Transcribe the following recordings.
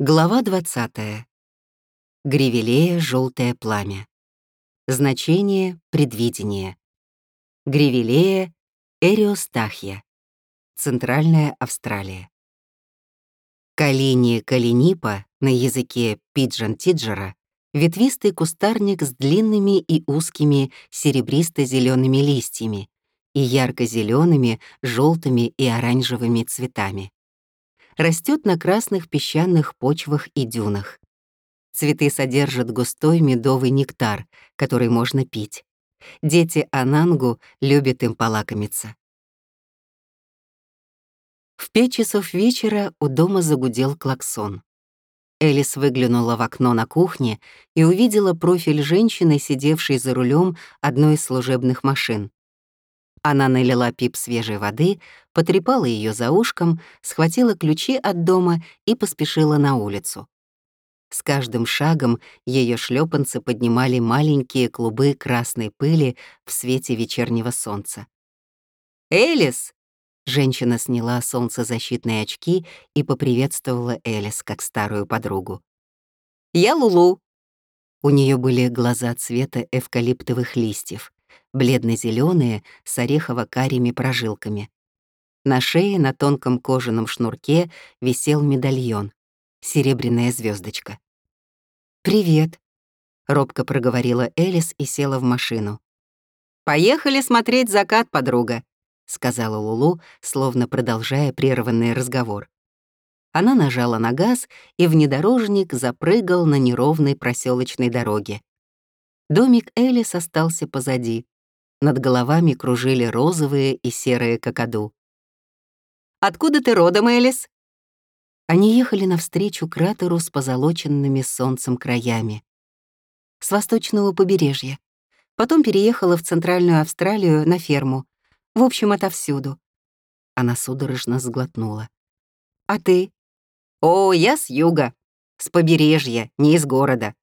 Глава 20. Гривелея «Желтое пламя». Значение «Предвидение». Гривелея «Эриостахия». Центральная Австралия. Калини калинипа на языке пиджан-тиджера ветвистый кустарник с длинными и узкими серебристо-зелеными листьями и ярко-зелеными, желтыми и оранжевыми цветами растет на красных песчаных почвах и дюнах. Цветы содержат густой медовый нектар, который можно пить. Дети Анангу любят им полакомиться. В пять часов вечера у дома загудел клаксон. Элис выглянула в окно на кухне и увидела профиль женщины, сидевшей за рулем одной из служебных машин. Она налила пип свежей воды, потрепала ее за ушком, схватила ключи от дома и поспешила на улицу. С каждым шагом ее шлепанцы поднимали маленькие клубы красной пыли в свете вечернего солнца. «Элис!» Женщина сняла солнцезащитные очки и поприветствовала Элис как старую подругу. «Я Лулу». У нее были глаза цвета эвкалиптовых листьев бледно-зеленые с орехово-карими прожилками. На шее на тонком кожаном шнурке висел медальон, серебряная звездочка. «Привет», — робко проговорила Элис и села в машину. «Поехали смотреть закат, подруга», — сказала Лулу, словно продолжая прерванный разговор. Она нажала на газ, и внедорожник запрыгал на неровной проселочной дороге. Домик Элис остался позади. Над головами кружили розовые и серые кокоду. «Откуда ты родом, Элис?» Они ехали навстречу кратеру с позолоченными солнцем краями. С восточного побережья. Потом переехала в Центральную Австралию на ферму. В общем, отовсюду. Она судорожно сглотнула. «А ты?» «О, я с юга. С побережья, не из города».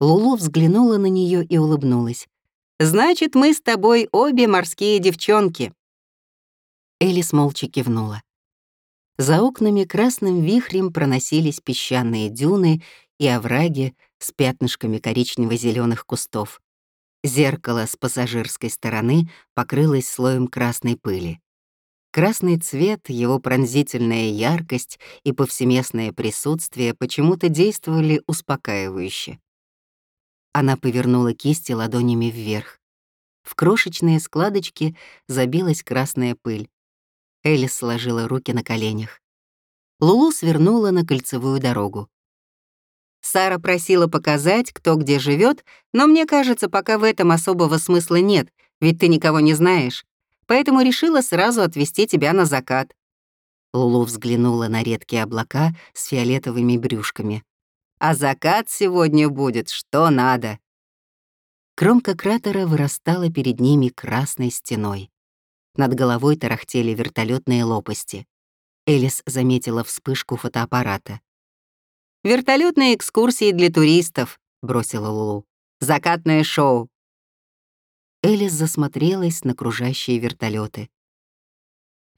Лулу взглянула на нее и улыбнулась. Значит, мы с тобой обе морские девчонки». Элис молча кивнула. За окнами красным вихрем проносились песчаные дюны и овраги с пятнышками коричнево зеленых кустов. Зеркало с пассажирской стороны покрылось слоем красной пыли. Красный цвет, его пронзительная яркость и повсеместное присутствие почему-то действовали успокаивающе. Она повернула кисти ладонями вверх. В крошечные складочки забилась красная пыль. Элис сложила руки на коленях. Лулу свернула на кольцевую дорогу. Сара просила показать, кто где живет, но мне кажется, пока в этом особого смысла нет, ведь ты никого не знаешь. Поэтому решила сразу отвезти тебя на закат. Лулу взглянула на редкие облака с фиолетовыми брюшками а закат сегодня будет что надо. Кромка кратера вырастала перед ними красной стеной. Над головой тарахтели вертолетные лопасти. Элис заметила вспышку фотоаппарата. Вертолетные экскурсии для туристов», — бросила Лулу. «Закатное шоу». Элис засмотрелась на кружащие вертолеты.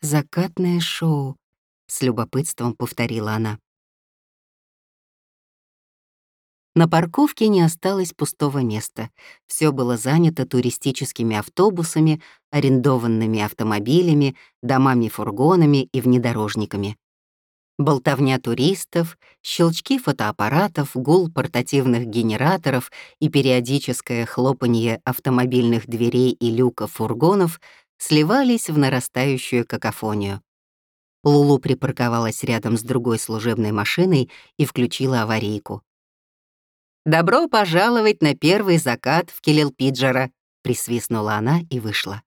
«Закатное шоу», — с любопытством повторила она. На парковке не осталось пустого места. Все было занято туристическими автобусами, арендованными автомобилями, домами-фургонами и внедорожниками. Болтовня туристов, щелчки фотоаппаратов, гул портативных генераторов и периодическое хлопанье автомобильных дверей и люков фургонов сливались в нарастающую какофонию. Лулу припарковалась рядом с другой служебной машиной и включила аварийку. «Добро пожаловать на первый закат в Келелпиджера», — присвистнула она и вышла.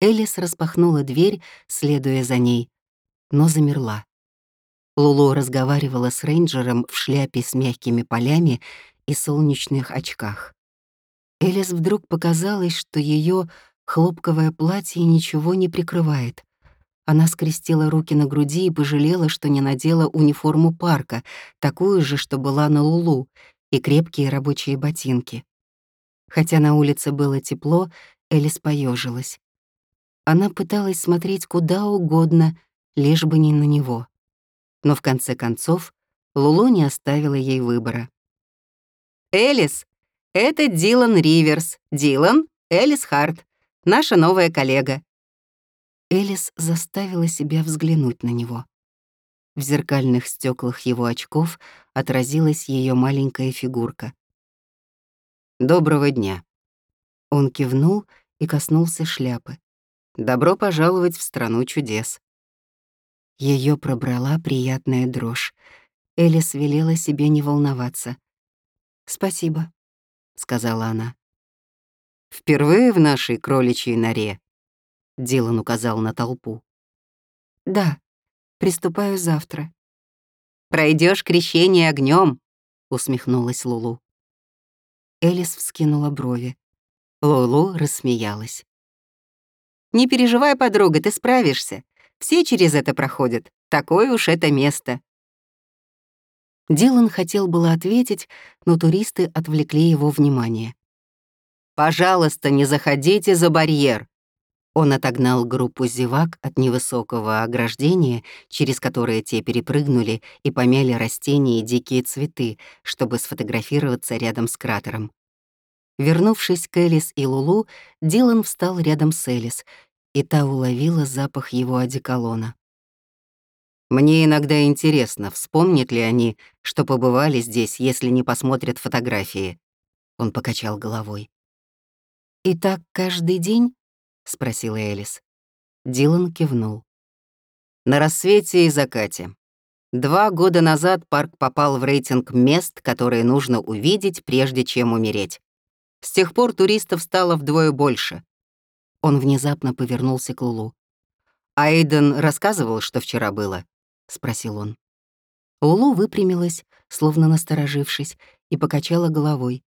Элис распахнула дверь, следуя за ней, но замерла. Лулу разговаривала с рейнджером в шляпе с мягкими полями и солнечных очках. Элис вдруг показалось, что ее хлопковое платье ничего не прикрывает. Она скрестила руки на груди и пожалела, что не надела униформу парка, такую же, что была на Лулу, и крепкие рабочие ботинки. Хотя на улице было тепло, Элис поежилась. Она пыталась смотреть куда угодно, лишь бы не на него. Но в конце концов Лулу не оставила ей выбора. «Элис, это Дилан Риверс. Дилан, Элис Харт, наша новая коллега». Элис заставила себя взглянуть на него. В зеркальных стеклах его очков отразилась ее маленькая фигурка. «Доброго дня». Он кивнул и коснулся шляпы. «Добро пожаловать в страну чудес». Ее пробрала приятная дрожь. Элис велела себе не волноваться. «Спасибо», — сказала она. «Впервые в нашей кроличьей норе?» — Дилан указал на толпу. «Да, приступаю завтра». Пройдешь крещение огнем, усмехнулась Лулу. Элис вскинула брови. Лулу рассмеялась. «Не переживай, подруга, ты справишься. Все через это проходят. Такое уж это место». Дилан хотел было ответить, но туристы отвлекли его внимание. «Пожалуйста, не заходите за барьер!» Он отогнал группу зевак от невысокого ограждения, через которое те перепрыгнули и помяли растения и дикие цветы, чтобы сфотографироваться рядом с кратером. Вернувшись к Элис и Лулу, Дилан встал рядом с Элис, и та уловила запах его одеколона. Мне иногда интересно, вспомнят ли они, что побывали здесь, если не посмотрят фотографии. Он покачал головой. «И так каждый день?» — спросила Элис. Дилан кивнул. На рассвете и закате. Два года назад парк попал в рейтинг мест, которые нужно увидеть, прежде чем умереть. С тех пор туристов стало вдвое больше. Он внезапно повернулся к Лулу. Айден рассказывал, что вчера было. — спросил он. Лулу выпрямилась, словно насторожившись, и покачала головой.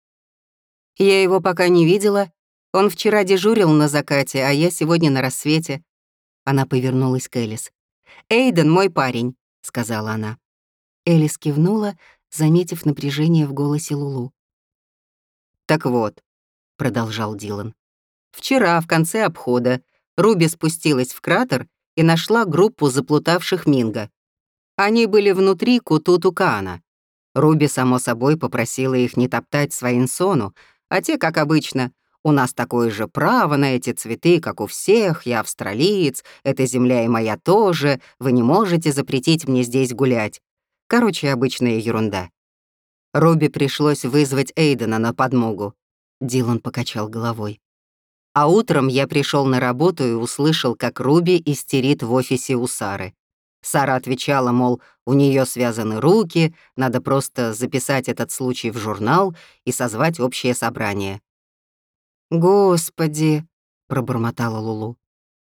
«Я его пока не видела. Он вчера дежурил на закате, а я сегодня на рассвете». Она повернулась к Элис. «Эйден мой парень», — сказала она. Элис кивнула, заметив напряжение в голосе Лулу. «Так вот», — продолжал Дилан, — «вчера, в конце обхода, Руби спустилась в кратер и нашла группу заплутавших Минга. Они были внутри Кутутукана. Руби, само собой, попросила их не топтать Сваинсону, а те, как обычно, «У нас такое же право на эти цветы, как у всех, я австралиец, эта земля и моя тоже, вы не можете запретить мне здесь гулять». Короче, обычная ерунда. Руби пришлось вызвать Эйдена на подмогу. Дилан покачал головой. А утром я пришел на работу и услышал, как Руби истерит в офисе у Сары. Сара отвечала, мол, у нее связаны руки, надо просто записать этот случай в журнал и созвать общее собрание. «Господи!» — пробормотала Лулу.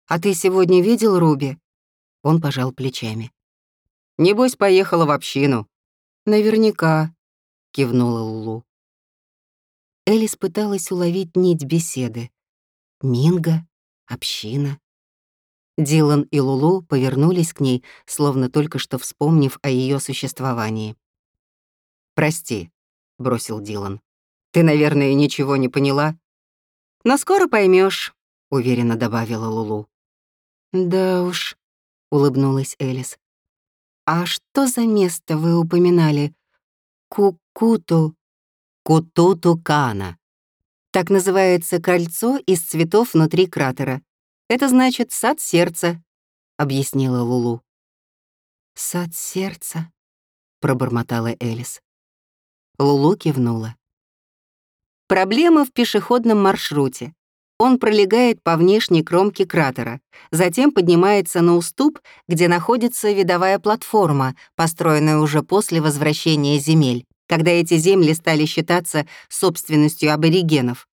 «А ты сегодня видел Руби?» Он пожал плечами. «Небось, поехала в общину». «Наверняка», — кивнула Лулу. Элис пыталась уловить нить беседы. Минга, община. Дилан и Лулу повернулись к ней, словно только что вспомнив о ее существовании. «Прости», — бросил Дилан. «Ты, наверное, ничего не поняла?» «Но скоро поймешь, уверенно добавила Лулу. «Да уж», — улыбнулась Элис. «А что за место вы упоминали? Кукуту?» «Кутуту-кана». Так называется кольцо из цветов внутри кратера. Это значит «сад сердца», — объяснила Лулу. «Сад сердца», — пробормотала Элис. Лулу кивнула. Проблема в пешеходном маршруте. Он пролегает по внешней кромке кратера, затем поднимается на уступ, где находится видовая платформа, построенная уже после возвращения земель, когда эти земли стали считаться собственностью аборигенов.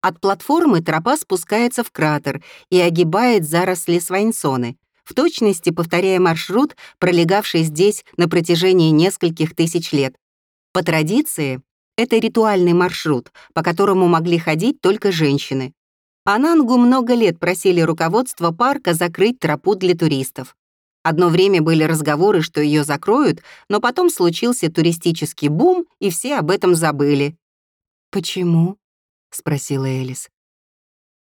От платформы тропа спускается в кратер и огибает заросли свайнсоны, в точности повторяя маршрут, пролегавший здесь на протяжении нескольких тысяч лет. По традиции, это ритуальный маршрут, по которому могли ходить только женщины. Анангу много лет просили руководство парка закрыть тропу для туристов. Одно время были разговоры, что ее закроют, но потом случился туристический бум, и все об этом забыли. «Почему?» — спросила Элис.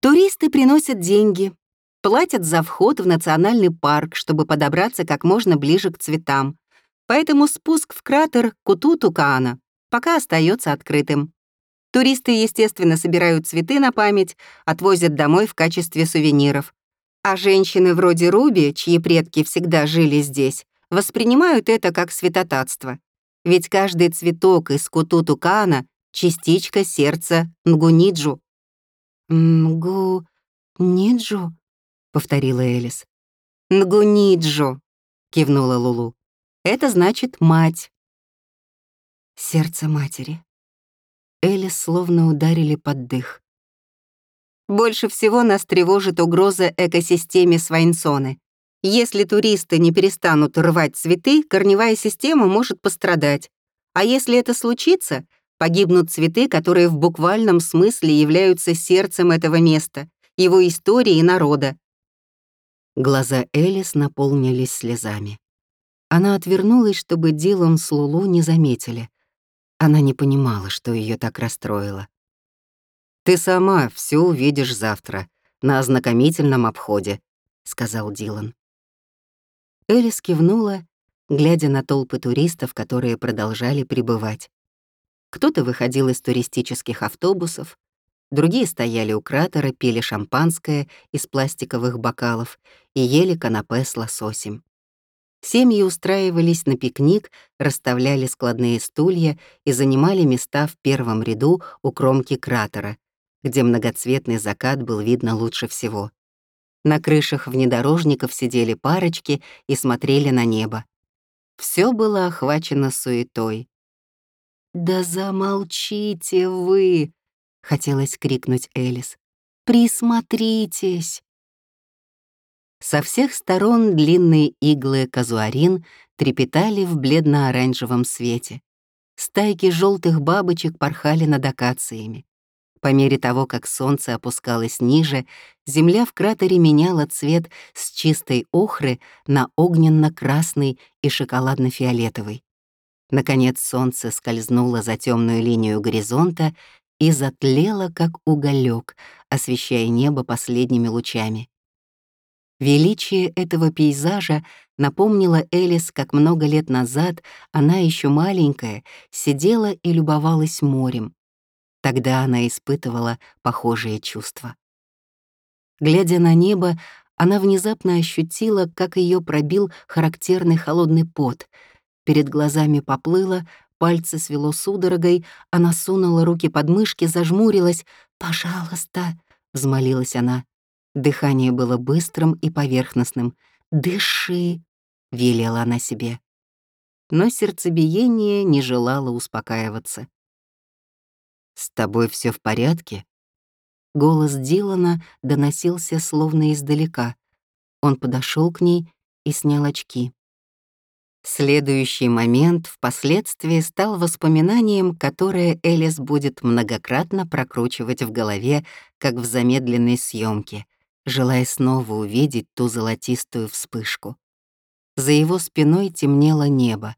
«Туристы приносят деньги, платят за вход в национальный парк, чтобы подобраться как можно ближе к цветам. Поэтому спуск в кратер Куту-Тукаана пока остается открытым. Туристы, естественно, собирают цветы на память, отвозят домой в качестве сувениров. А женщины вроде Руби, чьи предки всегда жили здесь, воспринимают это как святотатство. Ведь каждый цветок из Куту-Тукаана — частичка сердца Нгуниджу. «Нгу-ниджу?» — повторила Элис. «Нгуниджу», — кивнула Лулу. «Это значит мать». Сердце матери. Элис словно ударили под дых. Больше всего нас тревожит угроза экосистеме Свайнсоны. Если туристы не перестанут рвать цветы, корневая система может пострадать. А если это случится, погибнут цветы, которые в буквальном смысле являются сердцем этого места, его истории и народа. Глаза Элис наполнились слезами. Она отвернулась, чтобы Дилан с Лулу не заметили. Она не понимала, что ее так расстроило. «Ты сама все увидишь завтра, на ознакомительном обходе», — сказал Дилан. Элис кивнула, глядя на толпы туристов, которые продолжали прибывать. Кто-то выходил из туристических автобусов, другие стояли у кратера, пили шампанское из пластиковых бокалов и ели канапе с лососем. Семьи устраивались на пикник, расставляли складные стулья и занимали места в первом ряду у кромки кратера, где многоцветный закат был видно лучше всего. На крышах внедорожников сидели парочки и смотрели на небо. Все было охвачено суетой. «Да замолчите вы!» — хотелось крикнуть Элис. «Присмотритесь!» Со всех сторон длинные иглы казуарин трепетали в бледно-оранжевом свете. Стайки желтых бабочек порхали над акациями. По мере того, как солнце опускалось ниже, земля в кратере меняла цвет с чистой охры на огненно-красный и шоколадно-фиолетовый. Наконец солнце скользнуло за темную линию горизонта и затлело, как уголек, освещая небо последними лучами. Величие этого пейзажа напомнило Элис, как много лет назад она еще маленькая сидела и любовалась морем. Тогда она испытывала похожие чувства. Глядя на небо, она внезапно ощутила, как ее пробил характерный холодный пот. Перед глазами поплыло, пальцы свело судорогой, она сунула руки под мышки, зажмурилась. «Пожалуйста», — взмолилась она. Дыхание было быстрым и поверхностным. «Дыши!» — велела она себе. Но сердцебиение не желало успокаиваться. «С тобой все в порядке?» Голос Дилана доносился словно издалека. Он подошел к ней и снял очки. Следующий момент впоследствии стал воспоминанием, которое Элис будет многократно прокручивать в голове, как в замедленной съемке — желая снова увидеть ту золотистую вспышку. За его спиной темнело небо.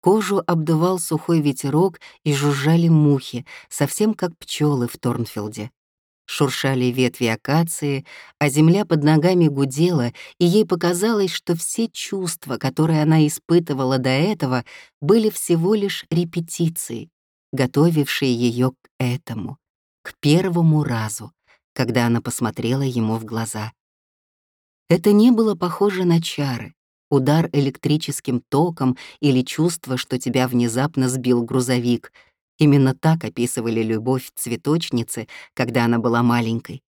Кожу обдувал сухой ветерок и жужжали мухи, совсем как пчелы в Торнфилде. Шуршали ветви акации, а земля под ногами гудела, и ей показалось, что все чувства, которые она испытывала до этого, были всего лишь репетицией, готовившей ее к этому, к первому разу, когда она посмотрела ему в глаза. Это не было похоже на чары, удар электрическим током или чувство, что тебя внезапно сбил грузовик. Именно так описывали любовь цветочницы, когда она была маленькой.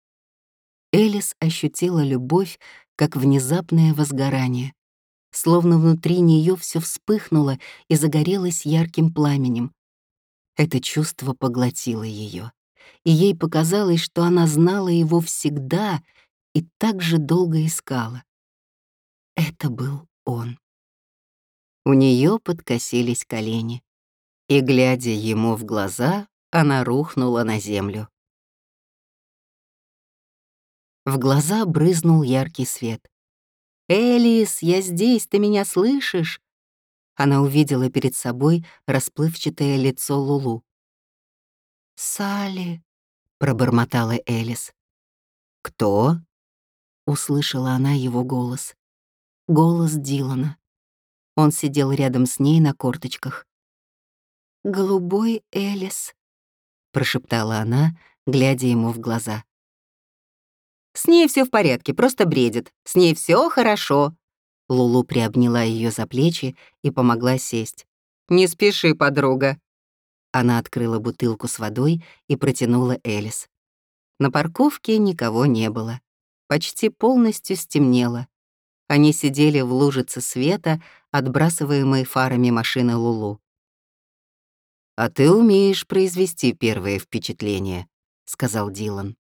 Элис ощутила любовь как внезапное возгорание. Словно внутри нее все вспыхнуло и загорелось ярким пламенем. Это чувство поглотило ее и ей показалось, что она знала его всегда и так же долго искала. Это был он. У нее подкосились колени, и, глядя ему в глаза, она рухнула на землю. В глаза брызнул яркий свет. «Элис, я здесь, ты меня слышишь?» Она увидела перед собой расплывчатое лицо Лулу. «Салли», — пробормотала Элис. «Кто?» — услышала она его голос. Голос Дилана. Он сидел рядом с ней на корточках. «Голубой Элис», — прошептала она, глядя ему в глаза. «С ней все в порядке, просто бредит. С ней все хорошо». Лулу приобняла ее за плечи и помогла сесть. «Не спеши, подруга». Она открыла бутылку с водой и протянула Элис. На парковке никого не было. Почти полностью стемнело. Они сидели в лужице света, отбрасываемой фарами машины Лулу. «А ты умеешь произвести первое впечатление», — сказал Дилан.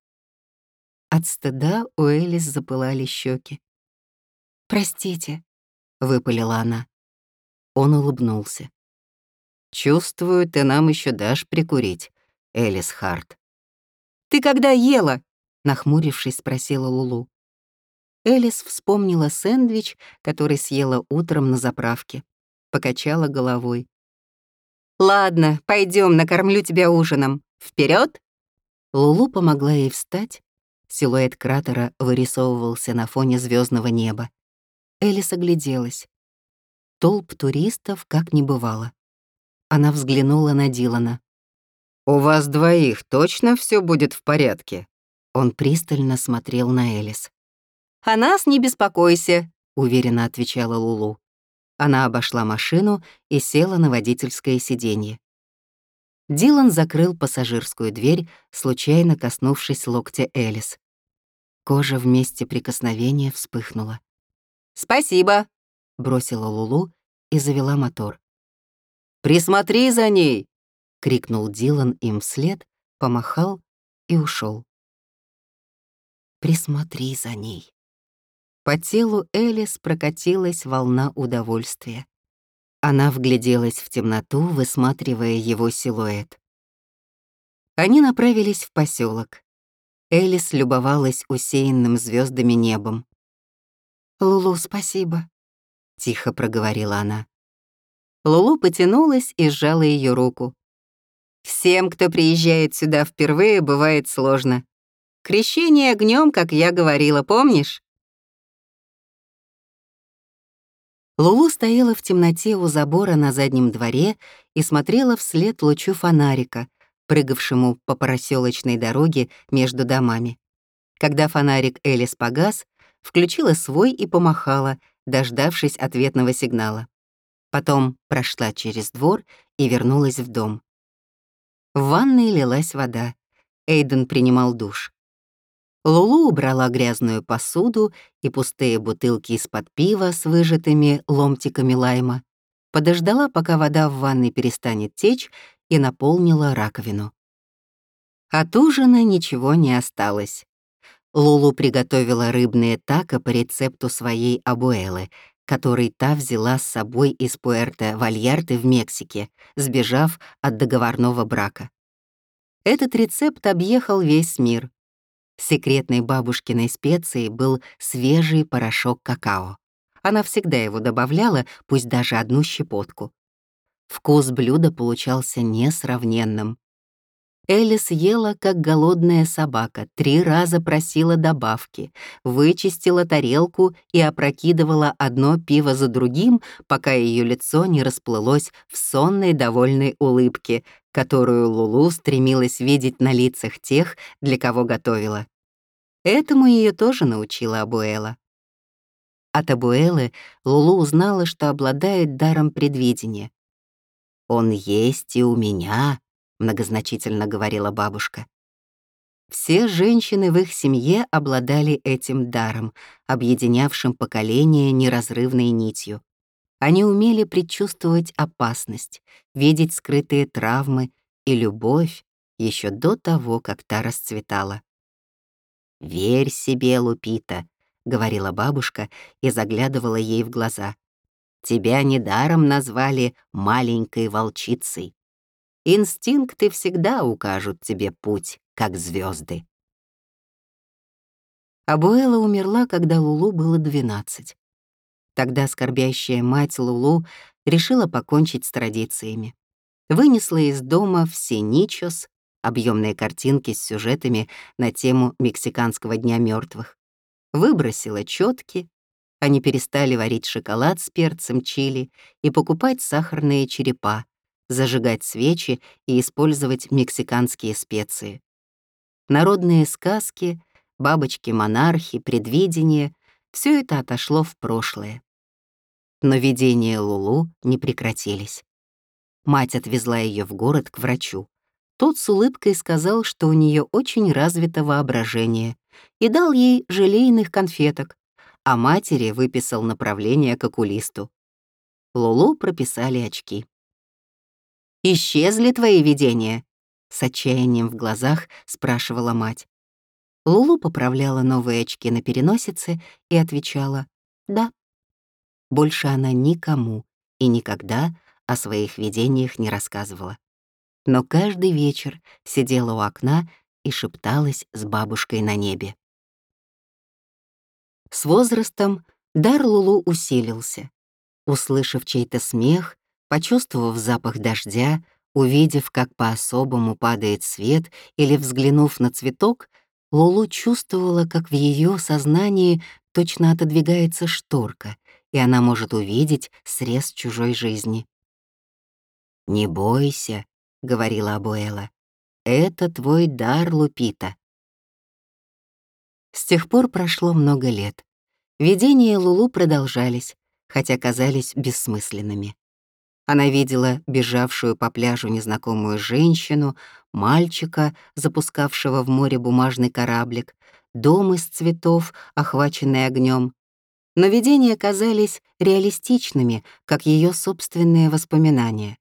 От стыда у Элис запылали щеки. «Простите», — выпалила она. Он улыбнулся. «Чувствую, ты нам еще дашь прикурить, Элис Харт». «Ты когда ела?» — нахмурившись, спросила Лулу. Элис вспомнила сэндвич, который съела утром на заправке. Покачала головой. «Ладно, пойдем, накормлю тебя ужином. Вперед! Лулу помогла ей встать, Силуэт кратера вырисовывался на фоне звездного неба. Элис огляделась. Толп туристов как не бывало. Она взглянула на Дилана. «У вас двоих точно все будет в порядке?» Он пристально смотрел на Элис. «О нас не беспокойся», — уверенно отвечала Лулу. Она обошла машину и села на водительское сиденье. Дилан закрыл пассажирскую дверь, случайно коснувшись локтя Элис. Кожа в месте прикосновения вспыхнула. «Спасибо», — бросила Лулу и завела мотор. «Присмотри за ней!» — крикнул Дилан им вслед, помахал и ушел. «Присмотри за ней». По телу Элис прокатилась волна удовольствия. Она вгляделась в темноту, высматривая его силуэт. Они направились в поселок. Элис любовалась усеянным звездами небом. «Лулу, спасибо», — тихо проговорила она. Лулу потянулась и сжала ее руку. «Всем, кто приезжает сюда впервые, бывает сложно. Крещение огнем, как я говорила, помнишь?» Лулу стояла в темноте у забора на заднем дворе и смотрела вслед лучу фонарика, прыгавшему по проселочной дороге между домами. Когда фонарик Элис погас, включила свой и помахала, дождавшись ответного сигнала. Потом прошла через двор и вернулась в дом. В ванной лилась вода. Эйден принимал душ. Лулу убрала грязную посуду и пустые бутылки из-под пива с выжатыми ломтиками лайма, подождала, пока вода в ванной перестанет течь, и наполнила раковину. От ужина ничего не осталось. Лулу приготовила рыбные тако по рецепту своей абуэлы, который та взяла с собой из Пуэрто-Вальярты в Мексике, сбежав от договорного брака. Этот рецепт объехал весь мир. Секретной бабушкиной специей был свежий порошок какао. Она всегда его добавляла, пусть даже одну щепотку. Вкус блюда получался несравненным. Элис ела, как голодная собака, три раза просила добавки, вычистила тарелку и опрокидывала одно пиво за другим, пока ее лицо не расплылось в сонной довольной улыбке, которую Лулу стремилась видеть на лицах тех, для кого готовила. Этому ее тоже научила Абуэла. От Абуэлы Лулу узнала, что обладает даром предвидения. «Он есть и у меня», — многозначительно говорила бабушка. Все женщины в их семье обладали этим даром, объединявшим поколение неразрывной нитью. Они умели предчувствовать опасность, видеть скрытые травмы и любовь еще до того, как та расцветала. «Верь себе, Лупита», — говорила бабушка и заглядывала ей в глаза. Тебя недаром назвали маленькой волчицей. Инстинкты всегда укажут тебе путь, как звезды. Абуэла умерла, когда Лулу было 12. Тогда скорбящая мать Лулу решила покончить с традициями. Вынесла из дома все ничос, объемные картинки с сюжетами на тему Мексиканского дня мертвых, выбросила четки, Они перестали варить шоколад с перцем чили и покупать сахарные черепа, зажигать свечи и использовать мексиканские специи. Народные сказки, бабочки-монархи, предвидение — все это отошло в прошлое. Но видения Лулу не прекратились. Мать отвезла ее в город к врачу. Тот с улыбкой сказал, что у нее очень развито воображение, и дал ей желейных конфеток, а матери выписал направление к окулисту. Лулу прописали очки. «Исчезли твои видения?» — с отчаянием в глазах спрашивала мать. Лулу поправляла новые очки на переносице и отвечала «да». Больше она никому и никогда о своих видениях не рассказывала. Но каждый вечер сидела у окна и шепталась с бабушкой на небе. С возрастом дар Лулу усилился. Услышав чей-то смех, почувствовав запах дождя, увидев, как по-особому падает свет или взглянув на цветок, Лулу чувствовала, как в ее сознании точно отодвигается шторка, и она может увидеть срез чужой жизни. «Не бойся», — говорила Абуэла, — «это твой дар, Лупита». С тех пор прошло много лет. Видения Лулу продолжались, хотя казались бессмысленными. Она видела бежавшую по пляжу незнакомую женщину, мальчика, запускавшего в море бумажный кораблик, дом из цветов, охваченный огнем. Но видения казались реалистичными, как ее собственные воспоминания.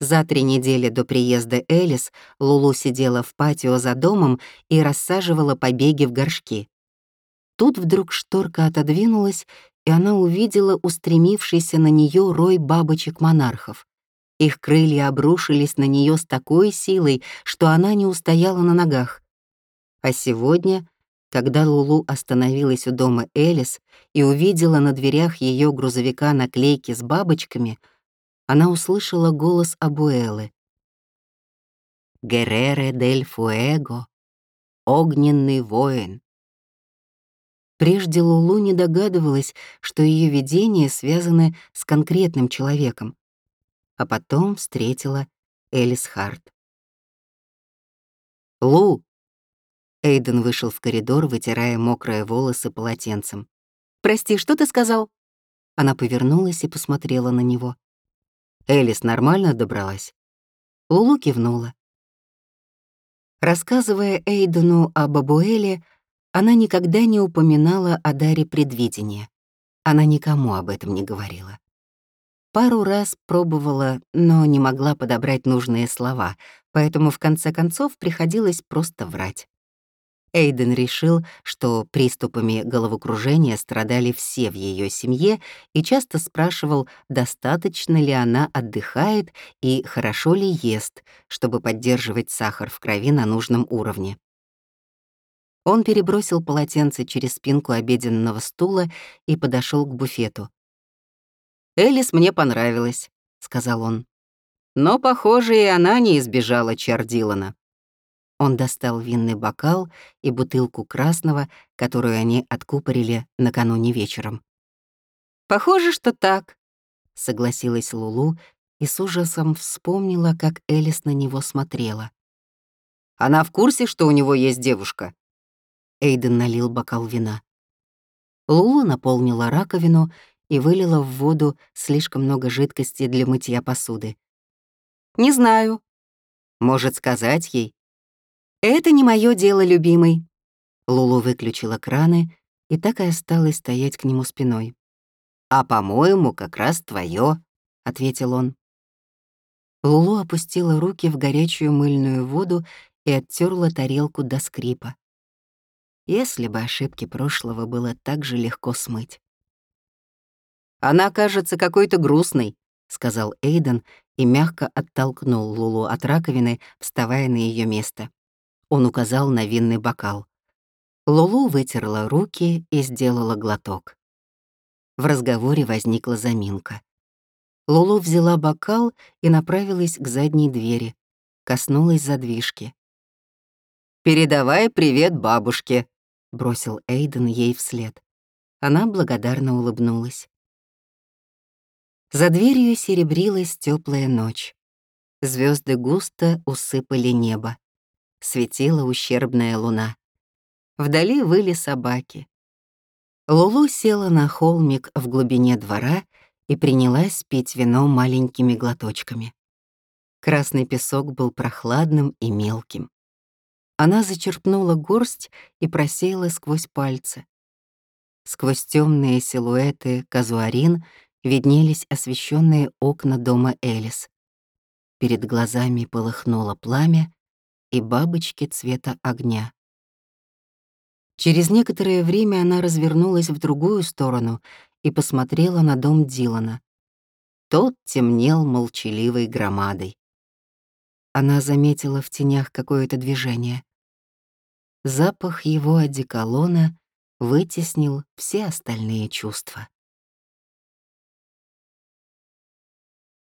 За три недели до приезда Элис Лулу сидела в патио за домом и рассаживала побеги в горшки. Тут вдруг шторка отодвинулась, и она увидела устремившийся на нее рой бабочек-монархов. Их крылья обрушились на нее с такой силой, что она не устояла на ногах. А сегодня, когда Лулу остановилась у дома Элис и увидела на дверях ее грузовика наклейки с бабочками — она услышала голос Абуэлы. «Герере дель Фуэго, огненный воин». Прежде Лулу не догадывалась, что ее видения связаны с конкретным человеком, а потом встретила Элис Харт. «Лу!» Эйден вышел в коридор, вытирая мокрые волосы полотенцем. «Прости, что ты сказал?» Она повернулась и посмотрела на него. Элис нормально добралась?» Лулу кивнула. Рассказывая Эйдену об Абуэле, она никогда не упоминала о даре предвидения. Она никому об этом не говорила. Пару раз пробовала, но не могла подобрать нужные слова, поэтому в конце концов приходилось просто врать. Эйден решил, что приступами головокружения страдали все в ее семье и часто спрашивал, достаточно ли она отдыхает и хорошо ли ест, чтобы поддерживать сахар в крови на нужном уровне. Он перебросил полотенце через спинку обеденного стула и подошел к буфету. «Элис мне понравилась», — сказал он. «Но, похоже, и она не избежала чар Дилана». Он достал винный бокал и бутылку красного, которую они откупорили накануне вечером. «Похоже, что так», — согласилась Лулу и с ужасом вспомнила, как Элис на него смотрела. «Она в курсе, что у него есть девушка?» Эйден налил бокал вина. Лулу наполнила раковину и вылила в воду слишком много жидкости для мытья посуды. «Не знаю. Может, сказать ей?» «Это не мое дело, любимый». Лулу выключила краны и так и осталась стоять к нему спиной. «А, по-моему, как раз твое, ответил он. Лулу опустила руки в горячую мыльную воду и оттерла тарелку до скрипа. Если бы ошибки прошлого было так же легко смыть. «Она кажется какой-то грустной», — сказал Эйден и мягко оттолкнул Лулу от раковины, вставая на ее место. Он указал на винный бокал. Лулу вытерла руки и сделала глоток. В разговоре возникла заминка. Лулу взяла бокал и направилась к задней двери, коснулась задвижки. «Передавай привет бабушке», — бросил Эйден ей вслед. Она благодарно улыбнулась. За дверью серебрилась теплая ночь. Звезды густо усыпали небо. Светила ущербная луна. Вдали выли собаки. Лулу села на холмик в глубине двора и принялась пить вино маленькими глоточками. Красный песок был прохладным и мелким. Она зачерпнула горсть и просеяла сквозь пальцы. Сквозь темные силуэты казуарин виднелись освещенные окна дома Элис. Перед глазами полыхнуло пламя и бабочки цвета огня. Через некоторое время она развернулась в другую сторону и посмотрела на дом Дилана. Тот темнел молчаливой громадой. Она заметила в тенях какое-то движение. Запах его одеколона вытеснил все остальные чувства.